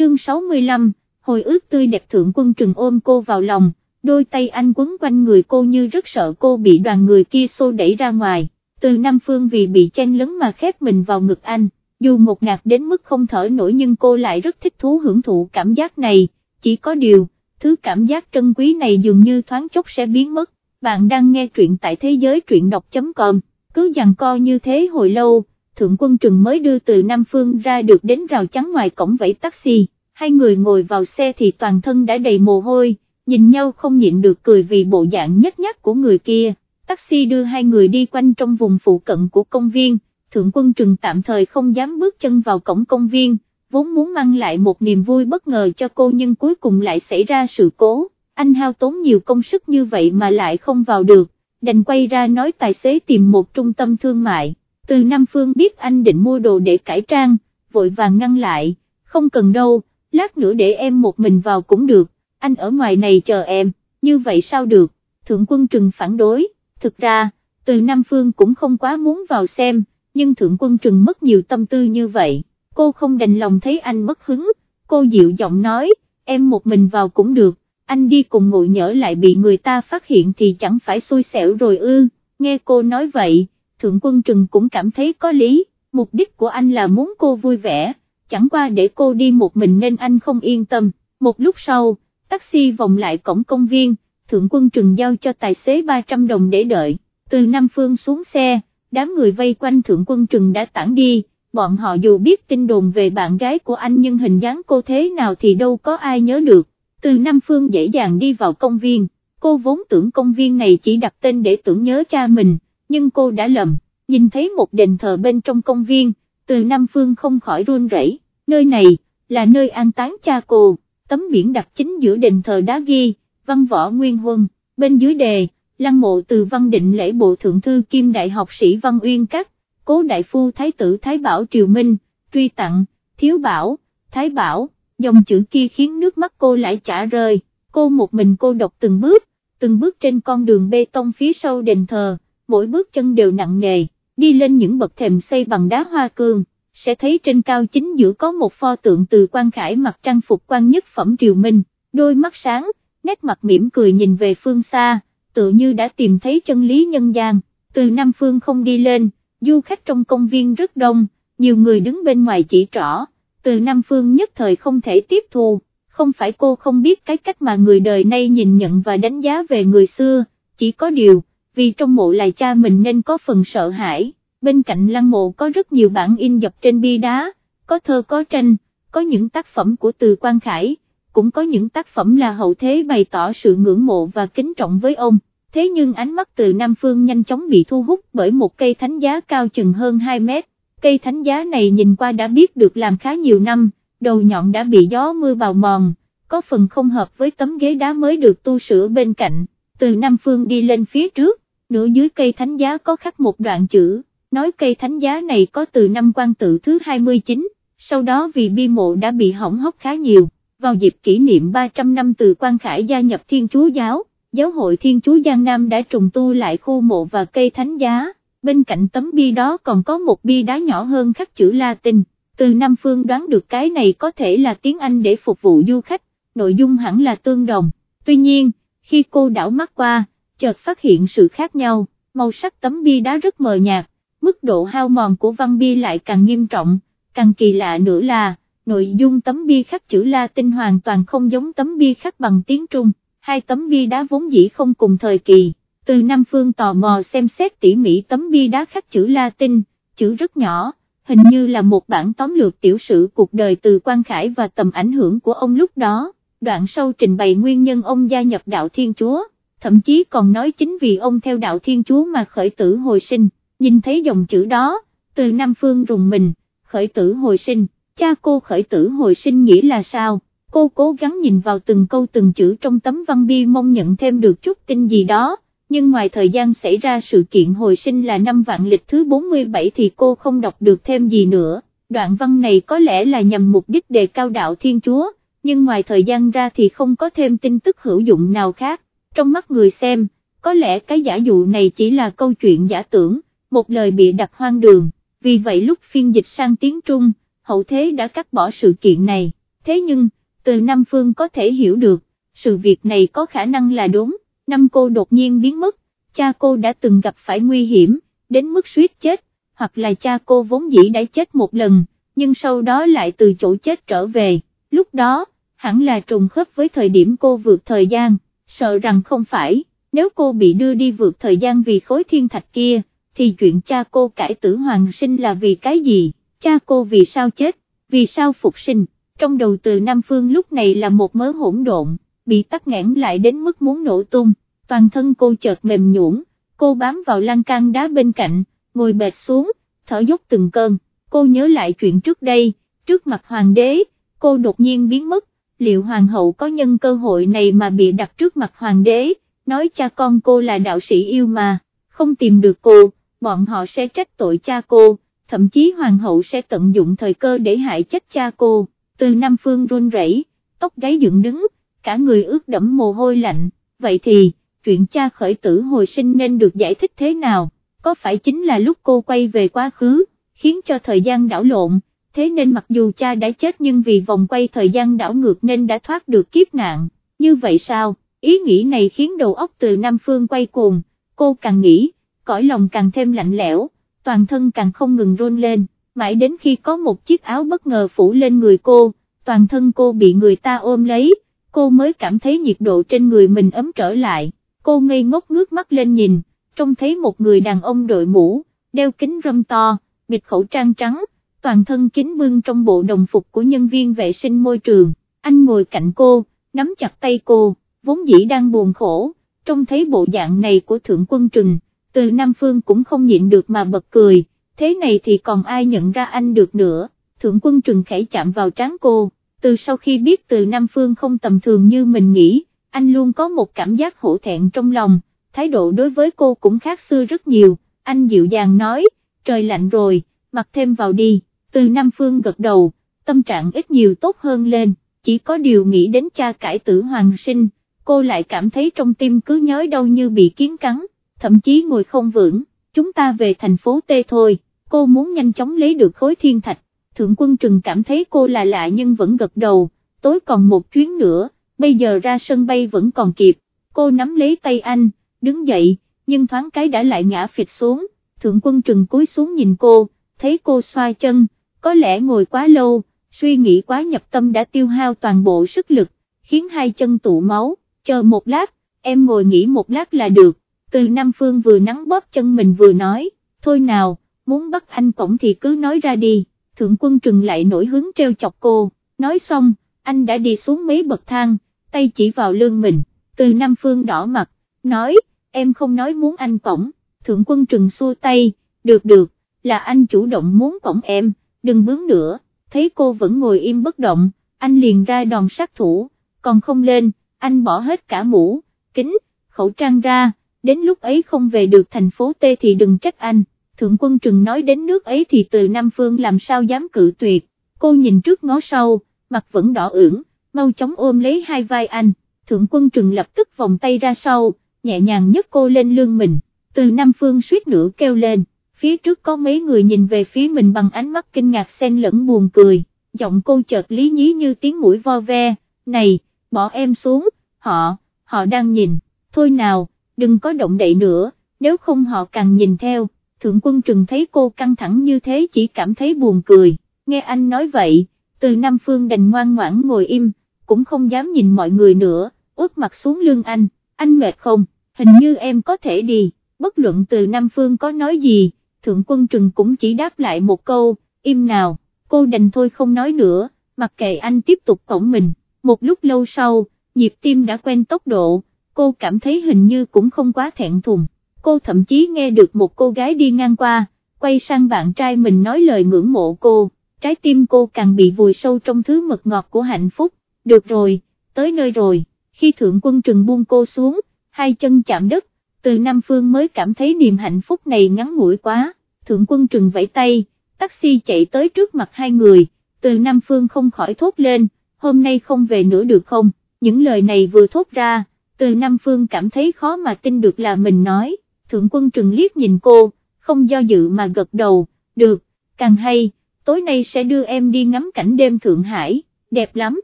chương 65, hồi ức tươi đẹp thượng quân trừng ôm cô vào lòng, đôi tay anh quấn quanh người cô như rất sợ cô bị đoàn người kia xô đẩy ra ngoài, từ Nam Phương vì bị chen lấn mà khép mình vào ngực anh, dù một ngạt đến mức không thở nổi nhưng cô lại rất thích thú hưởng thụ cảm giác này, chỉ có điều, thứ cảm giác trân quý này dường như thoáng chốc sẽ biến mất, bạn đang nghe truyện tại thế giới truyện đọc.com, cứ dằn co như thế hồi lâu, Thượng Quân Trừng mới đưa từ Nam Phương ra được đến rào chắn ngoài cổng vẫy taxi, hai người ngồi vào xe thì toàn thân đã đầy mồ hôi, nhìn nhau không nhịn được cười vì bộ dạng nhất nhắc của người kia, taxi đưa hai người đi quanh trong vùng phụ cận của công viên, Thượng Quân Trừng tạm thời không dám bước chân vào cổng công viên, vốn muốn mang lại một niềm vui bất ngờ cho cô nhưng cuối cùng lại xảy ra sự cố, anh hao tốn nhiều công sức như vậy mà lại không vào được, đành quay ra nói tài xế tìm một trung tâm thương mại, từ Nam Phương biết anh định mua đồ để cải trang, vội vàng ngăn lại, không cần đâu, lát nữa để em một mình vào cũng được, anh ở ngoài này chờ em, như vậy sao được, Thượng Quân Trừng phản đối, thực ra, từ Nam Phương cũng không quá muốn vào xem, nhưng Thượng Quân Trừng mất nhiều tâm tư như vậy cô không đành lòng thấy anh mất hứng, cô dịu giọng nói, em một mình vào cũng được, anh đi cùng ngồi nhỡ lại bị người ta phát hiện thì chẳng phải xui xẻo rồi ư, nghe cô nói vậy, Thượng Quân Trừng cũng cảm thấy có lý, mục đích của anh là muốn cô vui vẻ, chẳng qua để cô đi một mình nên anh không yên tâm, một lúc sau, taxi vòng lại cổng công viên, Thượng Quân Trừng giao cho tài xế 300 đồng để đợi, từ Nam Phương xuống xe, đám người vây quanh Thượng Quân Trừng đã tản đi, bọn họ dù biết tin đồn về bạn gái của anh nhưng hình dáng cô thế nào thì đâu có ai nhớ được, từ Nam Phương dễ dàng đi vào công viên, cô vốn tưởng công viên này chỉ đặt tên để tưởng nhớ cha mình, nhưng cô đã lầm, nhìn thấy một đền thờ bên trong công viên, từ Nam Phương không khỏi run rẩy. nơi này, là nơi an táng cha cô, tấm biển đặt chính giữa đền thờ đá ghi, văn võ nguyên huân, bên dưới đề, lăng mộ từ văn định lễ bộ thượng thư kim đại học sĩ văn uyên các cố đại phu thái tử Thái Bảo Triều Minh, truy tặng, thiếu bảo, Thái Bảo, dòng chữ kia khiến nước mắt cô lại chả rơi, cô một mình cô đọc từng bước, từng bước trên con đường bê tông phía sau đền thờ, mỗi bước chân đều nặng nề, đi lên những bậc thềm xây bằng đá hoa cương, sẽ thấy trên cao chính giữa có một pho tượng từ quan khải mặc trang phục quan nhất phẩm Triều Minh, đôi mắt sáng, nét mặt mỉm cười nhìn về phương xa, tự như đã tìm thấy chân lý nhân gian, từ Nam Phương không đi lên du khách trong công viên rất đông, nhiều người đứng bên ngoài chỉ trỏ, từ Nam Phương nhất thời không thể tiếp thu, không phải cô không biết cái cách mà người đời nay nhìn nhận và đánh giá về người xưa, chỉ có điều, vì trong mộ là cha mình nên có phần sợ hãi, bên cạnh lăng mộ có rất nhiều bản in dập trên bia đá, có thơ có tranh, có những tác phẩm của từ Quang Khải, cũng có những tác phẩm là hậu thế bày tỏ sự ngưỡng mộ và kính trọng với ông. Thế nhưng ánh mắt từ Nam Phương nhanh chóng bị thu hút bởi một cây thánh giá cao chừng hơn 2 mét, cây thánh giá này nhìn qua đã biết được làm khá nhiều năm, đầu nhọn đã bị gió mưa bào mòn, có phần không hợp với tấm ghế đá mới được tu sửa bên cạnh, từ Nam Phương đi lên phía trước, nửa dưới cây thánh giá có khắc một đoạn chữ, nói cây thánh giá này có từ năm quan tự thứ 29, sau đó vì bi mộ đã bị hỏng hóc khá nhiều, vào dịp kỷ niệm 300 năm từ quan khải gia nhập Thiên Chúa Giáo giáo hội Thiên Chúa Giang Nam đã trùng tu lại khu mộ và cây thánh giá, bên cạnh tấm bi đó còn có một bi đá nhỏ hơn khắc chữ Latin, từ Nam Phương đoán được cái này có thể là tiếng Anh để phục vụ du khách, nội dung hẳn là tương đồng, tuy nhiên, khi cô đảo mắt qua, chợt phát hiện sự khác nhau, màu sắc tấm bia đá rất mờ nhạt, mức độ hao mòn của văn bia lại càng nghiêm trọng, càng kỳ lạ nữa là, nội dung tấm bia khắc chữ Latin hoàn toàn không giống tấm bia khắc bằng tiếng Trung hai tấm bia đá vốn dĩ không cùng thời kỳ, từ Nam Phương tò mò xem xét tỉ mỉ tấm bia đá khắc chữ Latin, chữ rất nhỏ, hình như là một bản tóm lược tiểu sử cuộc đời từ Quang Khải và tầm ảnh hưởng của ông lúc đó, đoạn sau trình bày nguyên nhân ông gia nhập đạo Thiên Chúa, thậm chí còn nói chính vì ông theo đạo Thiên Chúa mà khởi tử hồi sinh, nhìn thấy dòng chữ đó, từ Nam Phương rùng mình, khởi tử hồi sinh, cha cô khởi tử hồi sinh nghĩa là sao? cô cố gắng nhìn vào từng câu từng chữ trong tấm văn bi mong nhận thêm được chút tin gì đó, nhưng ngoài thời gian xảy ra sự kiện hồi sinh là năm vạn lịch thứ 47 thì cô không đọc được thêm gì nữa, đoạn văn này có lẽ là nhằm mục đích đề cao đạo Thiên Chúa, nhưng ngoài thời gian ra thì không có thêm tin tức hữu dụng nào khác, trong mắt người xem, có lẽ cái giả dụ này chỉ là câu chuyện giả tưởng, một lời bị đặt hoang đường, vì vậy lúc phiên dịch sang tiếng Trung, hậu thế đã cắt bỏ sự kiện này. Thế nhưng, từ Nam Phương có thể hiểu được, sự việc này có khả năng là đúng, năm cô đột nhiên biến mất, cha cô đã từng gặp phải nguy hiểm, đến mức suýt chết, hoặc là cha cô vốn dĩ đã chết một lần, nhưng sau đó lại từ chỗ chết trở về, lúc đó, hẳn là trùng khớp với thời điểm cô vượt thời gian, sợ rằng không phải, nếu cô bị đưa đi vượt thời gian vì khối thiên thạch kia, thì chuyện cha cô cải tử hoàng sinh là vì cái gì, cha cô vì sao chết, vì sao phục sinh, trong đầu từ Nam Phương lúc này là một mớ hỗn độn, bị tắc nghẽn lại đến mức muốn nổ tung, toàn thân cô chợt mềm nhũn, cô bám vào lan can đá bên cạnh, ngồi bệt xuống, thở dốc từng cơn, cô nhớ lại chuyện trước đây, trước mặt hoàng đế, cô đột nhiên biến mất, liệu hoàng hậu có nhân cơ hội này mà bị đặt trước mặt hoàng đế, nói cha con cô là đạo sĩ yêu mà, không tìm được cô, bọn họ sẽ trách tội cha cô, thậm chí hoàng hậu sẽ tận dụng thời cơ để hại chết cha cô, từ Nam Phương run rẩy, tóc gáy dựng đứng, cả người ướt đẫm mồ hôi lạnh, vậy thì, chuyện cha khởi tử hồi sinh nên được giải thích thế nào, có phải chính là lúc cô quay về quá khứ, khiến cho thời gian đảo lộn, thế nên mặc dù cha đã chết nhưng vì vòng quay thời gian đảo ngược nên đã thoát được kiếp nạn, như vậy sao, ý nghĩ này khiến đầu óc từ Nam Phương quay cuồng, cô càng nghĩ, cõi lòng càng thêm lạnh lẽo, toàn thân càng không ngừng run lên, mãi đến khi có một chiếc áo bất ngờ phủ lên người cô, toàn thân cô bị người ta ôm lấy, cô mới cảm thấy nhiệt độ trên người mình ấm trở lại, cô ngây ngốc ngước mắt lên nhìn, trông thấy một người đàn ông đội mũ, đeo kính râm to, bịt khẩu trang trắng, toàn thân kính bưng trong bộ đồng phục của nhân viên vệ sinh môi trường, anh ngồi cạnh cô, nắm chặt tay cô, vốn dĩ đang buồn khổ, trông thấy bộ dạng này của Thượng Quân Trừng, từ Nam Phương cũng không nhịn được mà bật cười, thế này thì còn ai nhận ra anh được nữa, Thượng Quân Trừng khẽ chạm vào trán cô, từ sau khi biết từ Nam Phương không tầm thường như mình nghĩ, anh luôn có một cảm giác hổ thẹn trong lòng, thái độ đối với cô cũng khác xưa rất nhiều, anh dịu dàng nói, trời lạnh rồi, mặc thêm vào đi, từ Nam Phương gật đầu, tâm trạng ít nhiều tốt hơn lên, chỉ có điều nghĩ đến cha cải tử hoàng sinh, cô lại cảm thấy trong tim cứ nhói đau như bị kiến cắn, thậm chí ngồi không vững, chúng ta về thành phố T thôi, cô muốn nhanh chóng lấy được khối thiên thạch, thượng quân trừng cảm thấy cô là lạ nhưng vẫn gật đầu, tối còn một chuyến nữa, bây giờ ra sân bay vẫn còn kịp, cô nắm lấy tay anh, đứng dậy, nhưng thoáng cái đã lại ngã phịch xuống, thượng quân trừng cúi xuống nhìn cô, thấy cô xoa chân, có lẽ ngồi quá lâu, suy nghĩ quá nhập tâm đã tiêu hao toàn bộ sức lực, khiến hai chân tụ máu, chờ một lát, em ngồi nghỉ một lát là được, từ Nam Phương vừa nắng bóp chân mình vừa nói, thôi nào, muốn bắt anh cổng thì cứ nói ra đi, thượng quân trừng lại nổi hứng treo chọc cô, nói xong, anh đã đi xuống mấy bậc thang, tay chỉ vào lưng mình, từ Nam Phương đỏ mặt, nói, em không nói muốn anh cổng, thượng quân trừng xua tay, được được, là anh chủ động muốn cổng em, đừng bướng nữa, thấy cô vẫn ngồi im bất động, anh liền ra đòn sát thủ, còn không lên, anh bỏ hết cả mũ, kính, khẩu trang ra, đến lúc ấy không về được thành phố T thì đừng trách anh, thượng quân trừng nói đến nước ấy thì từ Nam Phương làm sao dám cự tuyệt, cô nhìn trước ngó sau, mặt vẫn đỏ ửng, mau chóng ôm lấy hai vai anh, thượng quân trừng lập tức vòng tay ra sau, nhẹ nhàng nhấc cô lên lưng mình, từ Nam Phương suýt nữa kêu lên, phía trước có mấy người nhìn về phía mình bằng ánh mắt kinh ngạc xen lẫn buồn cười, giọng cô chợt lý nhí như tiếng mũi vo ve, này, bỏ em xuống, họ, họ đang nhìn, thôi nào, đừng có động đậy nữa, nếu không họ càng nhìn theo, thượng quân trừng thấy cô căng thẳng như thế chỉ cảm thấy buồn cười, nghe anh nói vậy, từ Nam Phương đành ngoan ngoãn ngồi im, cũng không dám nhìn mọi người nữa, úp mặt xuống lưng anh, anh mệt không, hình như em có thể đi, bất luận từ Nam Phương có nói gì, thượng quân trừng cũng chỉ đáp lại một câu, im nào, cô đành thôi không nói nữa, mặc kệ anh tiếp tục cổng mình, một lúc lâu sau, nhịp tim đã quen tốc độ, cô cảm thấy hình như cũng không quá thẹn thùng, cô thậm chí nghe được một cô gái đi ngang qua, quay sang bạn trai mình nói lời ngưỡng mộ cô, trái tim cô càng bị vùi sâu trong thứ mật ngọt của hạnh phúc, được rồi, tới nơi rồi, khi thượng quân trừng buông cô xuống, hai chân chạm đất, từ Nam Phương mới cảm thấy niềm hạnh phúc này ngắn ngủi quá, thượng quân trừng vẫy tay, taxi chạy tới trước mặt hai người, từ Nam Phương không khỏi thốt lên, hôm nay không về nữa được không, những lời này vừa thốt ra, từ Nam Phương cảm thấy khó mà tin được là mình nói, thượng quân trừng liếc nhìn cô, không do dự mà gật đầu, được, càng hay, tối nay sẽ đưa em đi ngắm cảnh đêm Thượng Hải, đẹp lắm,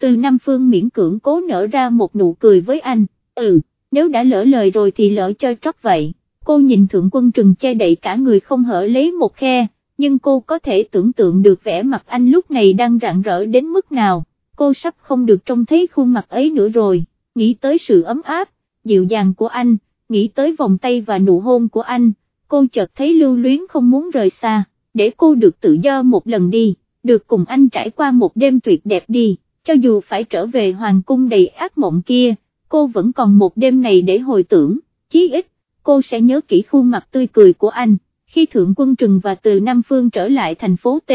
từ Nam Phương miễn cưỡng cố nở ra một nụ cười với anh, ừ, nếu đã lỡ lời rồi thì lỡ cho trót vậy, cô nhìn thượng quân trừng che đậy cả người không hở lấy một khe, nhưng cô có thể tưởng tượng được vẻ mặt anh lúc này đang rạng rỡ đến mức nào, cô sắp không được trông thấy khuôn mặt ấy nữa rồi, nghĩ tới sự ấm áp, dịu dàng của anh, nghĩ tới vòng tay và nụ hôn của anh, cô chợt thấy lưu luyến không muốn rời xa, để cô được tự do một lần đi, được cùng anh trải qua một đêm tuyệt đẹp đi, cho dù phải trở về hoàng cung đầy ác mộng kia, cô vẫn còn một đêm này để hồi tưởng, chí ít, cô sẽ nhớ kỹ khuôn mặt tươi cười của anh, khi Thượng Quân Trừng và từ Nam Phương trở lại thành phố T,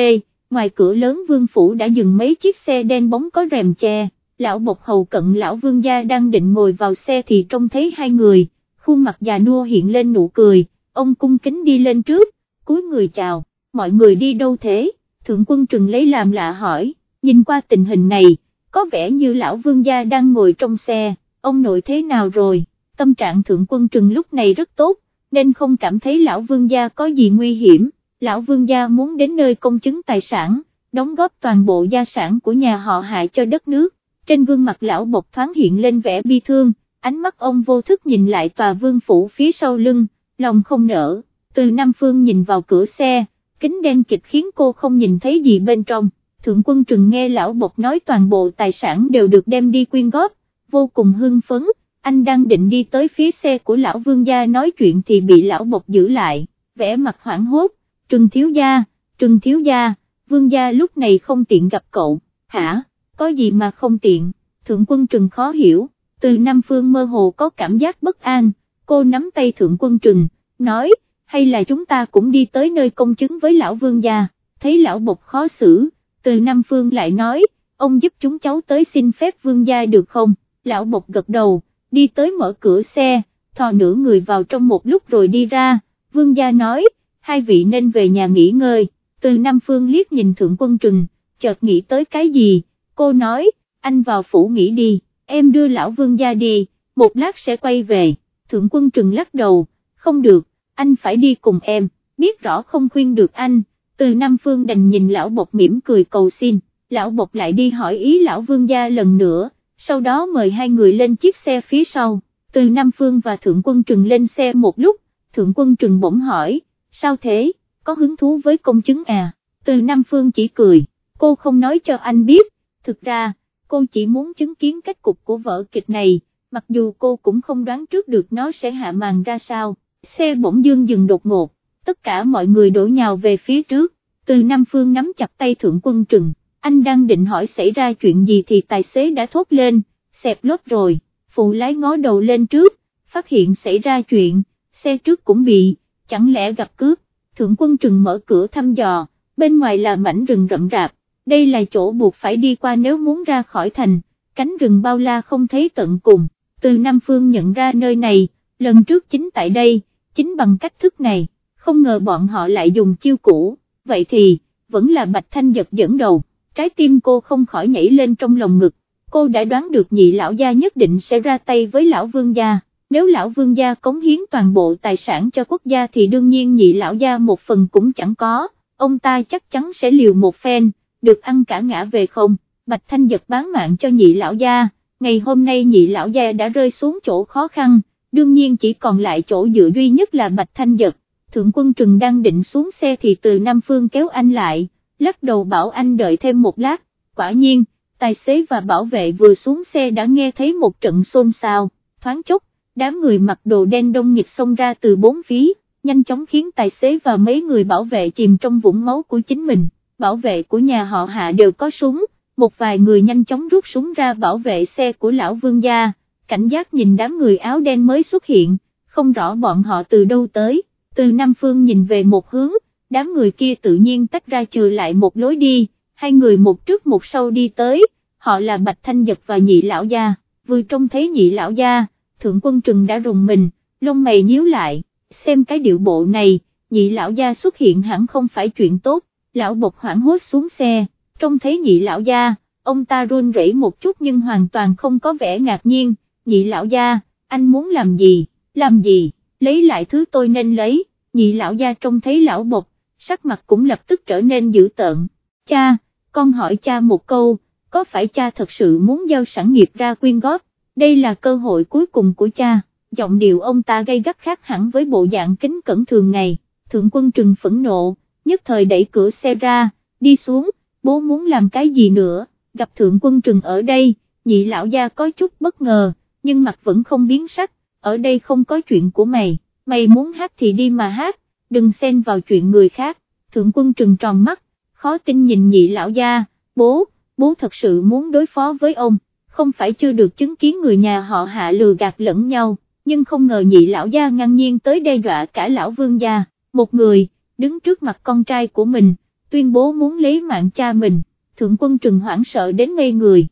ngoài cửa lớn vương phủ đã dừng mấy chiếc xe đen bóng có rèm che, lão bộc hầu cận lão vương gia đang định ngồi vào xe thì trông thấy hai người, khuôn mặt già nua hiện lên nụ cười, ông cung kính đi lên trước, cúi người chào, mọi người đi đâu thế, thượng quân trừng lấy làm lạ hỏi, nhìn qua tình hình này, có vẻ như lão vương gia đang ngồi trong xe, ông nội thế nào rồi, tâm trạng thượng quân trừng lúc này rất tốt, nên không cảm thấy lão vương gia có gì nguy hiểm, lão vương gia muốn đến nơi công chứng tài sản, đóng góp toàn bộ gia sản của nhà họ hại cho đất nước, trên gương mặt lão bộc thoáng hiện lên vẻ bi thương, ánh mắt ông vô thức nhìn lại tòa vương phủ phía sau lưng, lòng không nở, từ Nam Phương nhìn vào cửa xe, kính đen kịch khiến cô không nhìn thấy gì bên trong, thượng quân trừng nghe lão bộc nói toàn bộ tài sản đều được đem đi quyên góp, vô cùng hưng phấn, anh đang định đi tới phía xe của lão vương gia nói chuyện thì bị lão bộc giữ lại, vẽ mặt hoảng hốt, trừng thiếu gia, trừng thiếu gia, vương gia lúc này không tiện gặp cậu, hả, có gì mà không tiện, thượng quân trừng khó hiểu từ Nam Phương mơ hồ có cảm giác bất an, cô nắm tay Thượng Quân Trừng, nói, hay là chúng ta cũng đi tới nơi công chứng với lão vương gia, thấy lão bộc khó xử, từ Nam Phương lại nói, ông giúp chúng cháu tới xin phép vương gia được không, lão bột gật đầu, đi tới mở cửa xe, thò nửa người vào trong một lúc rồi đi ra, vương gia nói, hai vị nên về nhà nghỉ ngơi, từ Nam Phương liếc nhìn Thượng Quân Trừng, chợt nghĩ tới cái gì, cô nói, anh vào phủ nghỉ đi em đưa lão vương gia đi, một lát sẽ quay về, thượng quân trừng lắc đầu, không được, anh phải đi cùng em, biết rõ không khuyên được anh, từ Nam Phương đành nhìn lão bột mỉm cười cầu xin, lão bột lại đi hỏi ý lão vương gia lần nữa, sau đó mời hai người lên chiếc xe phía sau, từ Nam Phương và thượng quân trừng lên xe một lúc, thượng quân trừng bỗng hỏi, sao thế, có hứng thú với công chứng à, từ Nam Phương chỉ cười, cô không nói cho anh biết, thực ra, cô chỉ muốn chứng kiến kết cục của vở kịch này, mặc dù cô cũng không đoán trước được nó sẽ hạ màn ra sao, xe bỗng dương dừng đột ngột, tất cả mọi người đổ nhào về phía trước, từ Nam Phương nắm chặt tay Thượng Quân Trừng, anh đang định hỏi xảy ra chuyện gì thì tài xế đã thốt lên, xẹp lốp rồi, phụ lái ngó đầu lên trước, phát hiện xảy ra chuyện, xe trước cũng bị, chẳng lẽ gặp cướp, Thượng Quân Trừng mở cửa thăm dò, bên ngoài là mảnh rừng rậm rạp, đây là chỗ buộc phải đi qua nếu muốn ra khỏi thành, cánh rừng bao la không thấy tận cùng, từ Nam Phương nhận ra nơi này, lần trước chính tại đây, chính bằng cách thức này, không ngờ bọn họ lại dùng chiêu cũ, vậy thì, vẫn là Bạch Thanh giật dẫn đầu, trái tim cô không khỏi nhảy lên trong lòng ngực, cô đã đoán được nhị lão gia nhất định sẽ ra tay với lão vương gia. Nếu lão vương gia cống hiến toàn bộ tài sản cho quốc gia thì đương nhiên nhị lão gia một phần cũng chẳng có, ông ta chắc chắn sẽ liều một phen, được ăn cả ngã về không, Bạch Thanh giật bán mạng cho nhị lão gia, ngày hôm nay nhị lão gia đã rơi xuống chỗ khó khăn, đương nhiên chỉ còn lại chỗ dựa duy nhất là Bạch Thanh giật, Thượng quân Trừng đang định xuống xe thì từ Nam Phương kéo anh lại, lắc đầu bảo anh đợi thêm một lát, quả nhiên, tài xế và bảo vệ vừa xuống xe đã nghe thấy một trận xôn xao, thoáng chốc, đám người mặc đồ đen đông nghịch xông ra từ bốn phía, nhanh chóng khiến tài xế và mấy người bảo vệ chìm trong vũng máu của chính mình bảo vệ của nhà họ hạ đều có súng, một vài người nhanh chóng rút súng ra bảo vệ xe của lão vương gia, cảnh giác nhìn đám người áo đen mới xuất hiện, không rõ bọn họ từ đâu tới, từ Nam Phương nhìn về một hướng, đám người kia tự nhiên tách ra trừ lại một lối đi, hai người một trước một sau đi tới, họ là Bạch Thanh Giật và nhị lão gia, vừa trông thấy nhị lão gia, thượng quân trừng đã rùng mình, lông mày nhíu lại, xem cái điệu bộ này, nhị lão gia xuất hiện hẳn không phải chuyện tốt, lão Bột hoảng hốt xuống xe, trông thấy nhị lão gia, ông ta run rẩy một chút nhưng hoàn toàn không có vẻ ngạc nhiên, nhị lão gia, anh muốn làm gì, làm gì, lấy lại thứ tôi nên lấy, nhị lão gia trông thấy lão Bột sắc mặt cũng lập tức trở nên dữ tợn, cha, con hỏi cha một câu, có phải cha thật sự muốn giao sản nghiệp ra quyên góp, đây là cơ hội cuối cùng của cha, giọng điệu ông ta gây gắt khác hẳn với bộ dạng kính cẩn thường ngày, thượng quân trừng phẫn nộ, nhất thời đẩy cửa xe ra, đi xuống, bố muốn làm cái gì nữa, gặp thượng quân trừng ở đây, nhị lão gia có chút bất ngờ, nhưng mặt vẫn không biến sắc, ở đây không có chuyện của mày, mày muốn hát thì đi mà hát, đừng xen vào chuyện người khác, thượng quân trừng tròn mắt, khó tin nhìn nhị lão gia, bố, bố thật sự muốn đối phó với ông, không phải chưa được chứng kiến người nhà họ hạ lừa gạt lẫn nhau, nhưng không ngờ nhị lão gia ngang nhiên tới đe dọa cả lão vương gia, một người, đứng trước mặt con trai của mình, tuyên bố muốn lấy mạng cha mình, thượng quân trừng hoảng sợ đến ngây người.